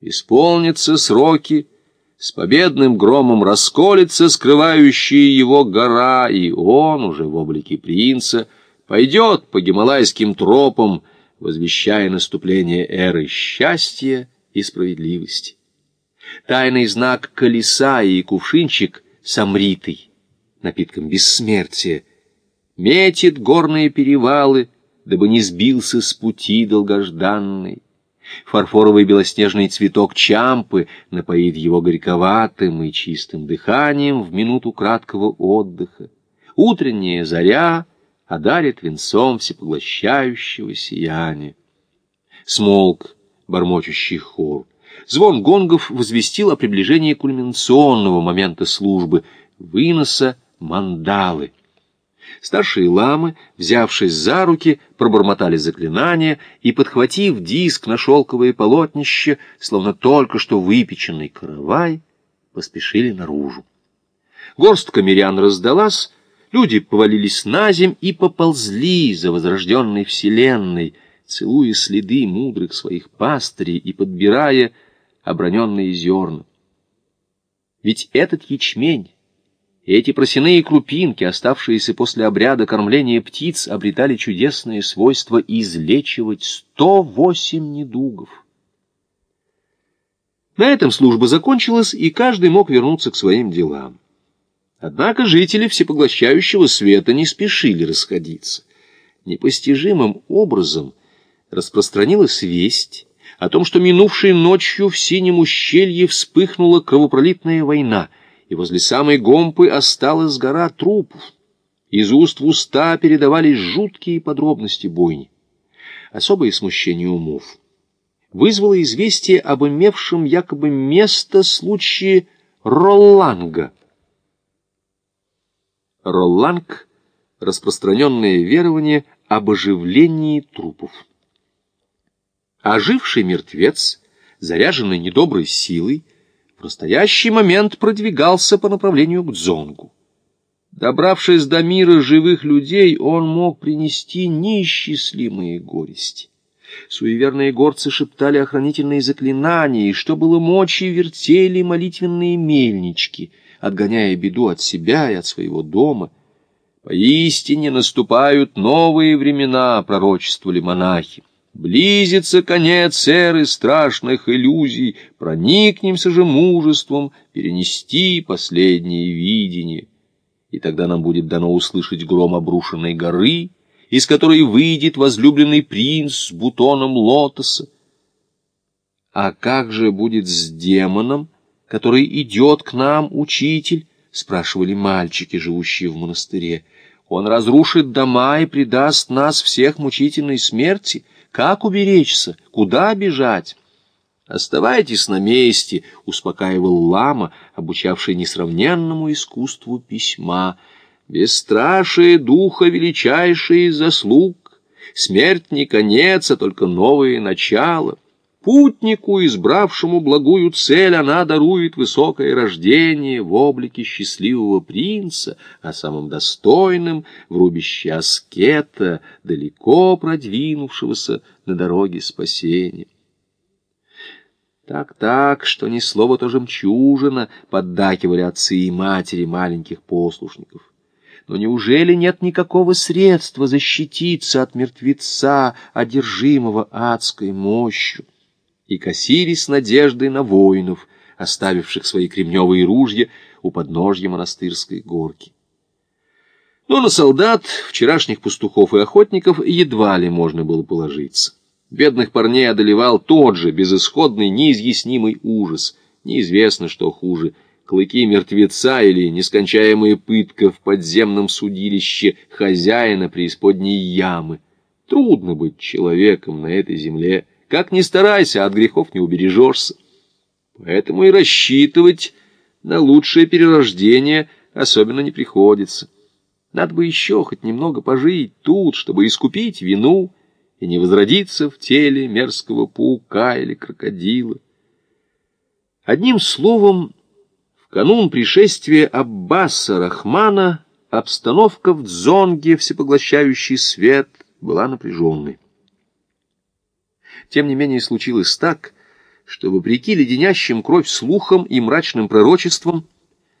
Исполнятся сроки, с победным громом расколется скрывающая его гора, и он, уже в облике принца, пойдет по гималайским тропам, возвещая наступление эры счастья и справедливости. Тайный знак колеса и кувшинчик с амритой, напитком бессмертия, метит горные перевалы, дабы не сбился с пути долгожданный. Фарфоровый белоснежный цветок чампы напоит его горьковатым и чистым дыханием в минуту краткого отдыха. Утренняя заря одарит венцом всепоглощающего сияния. Смолк бормочущий хор. Звон гонгов возвестил о приближении кульминационного момента службы — выноса мандалы. Старшие ламы, взявшись за руки, пробормотали заклинания и, подхватив диск на шелковое полотнище, словно только что выпеченный каравай, поспешили наружу. Горстка мирян раздалась, люди повалились на земь и поползли за возрожденной вселенной, целуя следы мудрых своих пастырей и подбирая оброненные зерна. Ведь этот ячмень эти просяные крупинки, оставшиеся после обряда кормления птиц, обретали чудесное свойство излечивать 108 недугов. На этом служба закончилась, и каждый мог вернуться к своим делам. Однако жители всепоглощающего света не спешили расходиться. Непостижимым образом распространилась весть о том, что минувшей ночью в синем ущелье вспыхнула кровопролитная война — и возле самой Гомпы осталась гора трупов. Из уст в уста передавались жуткие подробности бойни. Особое смущение умов вызвало известие об имевшем якобы место случае Ролланга. Ролланг — распространенное верование об оживлении трупов. Оживший мертвец, заряженный недоброй силой, в настоящий момент продвигался по направлению к Дзонгу. Добравшись до мира живых людей, он мог принести неисчислимые горести. Суеверные горцы шептали охранительные заклинания, и что было мочи, вертели молитвенные мельнички, отгоняя беду от себя и от своего дома. Поистине наступают новые времена, пророчествовали монахи. Близится конец эры страшных иллюзий, проникнемся же мужеством перенести последнее видение. И тогда нам будет дано услышать гром обрушенной горы, из которой выйдет возлюбленный принц с бутоном лотоса. А как же будет с демоном, который идет к нам, учитель? — спрашивали мальчики, живущие в монастыре. Он разрушит дома и предаст нас всех мучительной смерти — как уберечься? Куда бежать? «Оставайтесь на месте», — успокаивал лама, обучавший несравненному искусству письма. «Бесстрашие духа величайшие заслуг, смерть не конец, а только новое начало». Путнику, избравшему благую цель, она дарует высокое рождение в облике счастливого принца, а самым достойным — в рубище аскета, далеко продвинувшегося на дороге спасения. Так-так, что ни слово то жемчужина, поддакивали отцы и матери маленьких послушников. Но неужели нет никакого средства защититься от мертвеца, одержимого адской мощью? И косили с надеждой на воинов, оставивших свои кремневые ружья у подножья монастырской горки. Но на солдат, вчерашних пастухов и охотников едва ли можно было положиться. Бедных парней одолевал тот же безысходный, неизъяснимый ужас. Неизвестно, что хуже — клыки мертвеца или нескончаемая пытка в подземном судилище хозяина преисподней ямы. Трудно быть человеком на этой земле — как ни старайся, от грехов не убережешься. Поэтому и рассчитывать на лучшее перерождение особенно не приходится. Надо бы еще хоть немного пожить тут, чтобы искупить вину и не возродиться в теле мерзкого паука или крокодила. Одним словом, в канун пришествия Аббаса Рахмана обстановка в Дзонге, всепоглощающий свет, была напряженной. Тем не менее случилось так, что, вопреки леденящим кровь слухам и мрачным пророчествам,